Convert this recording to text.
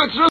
mitzvah